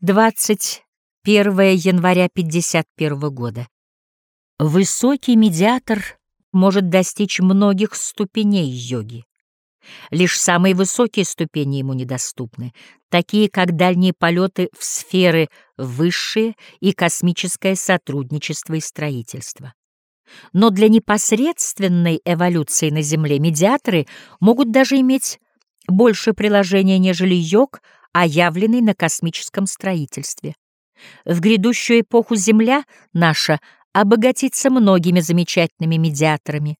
21 января 51 года. Высокий медиатор может достичь многих ступеней йоги. Лишь самые высокие ступени ему недоступны, такие как дальние полеты в сферы высшие и космическое сотрудничество и строительство. Но для непосредственной эволюции на Земле медиаторы могут даже иметь больше приложения, нежели йог, оявленный на космическом строительстве. В грядущую эпоху Земля наша обогатится многими замечательными медиаторами.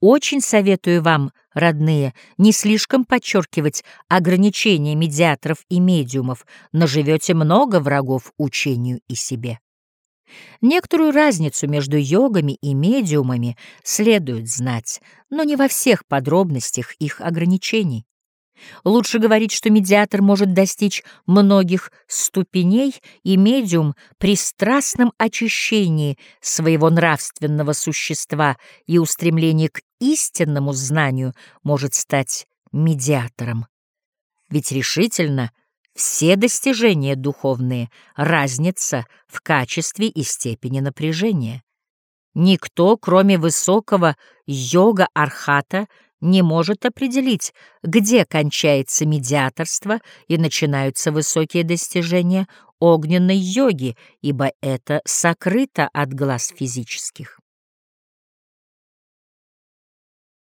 Очень советую вам, родные, не слишком подчеркивать ограничения медиаторов и медиумов, наживете много врагов учению и себе. Некоторую разницу между йогами и медиумами следует знать, но не во всех подробностях их ограничений. Лучше говорить, что медиатор может достичь многих ступеней, и медиум при страстном очищении своего нравственного существа и устремлении к истинному знанию может стать медиатором. Ведь решительно все достижения духовные разница в качестве и степени напряжения. Никто, кроме высокого йога-архата, не может определить, где кончается медиаторство и начинаются высокие достижения огненной йоги, ибо это сокрыто от глаз физических.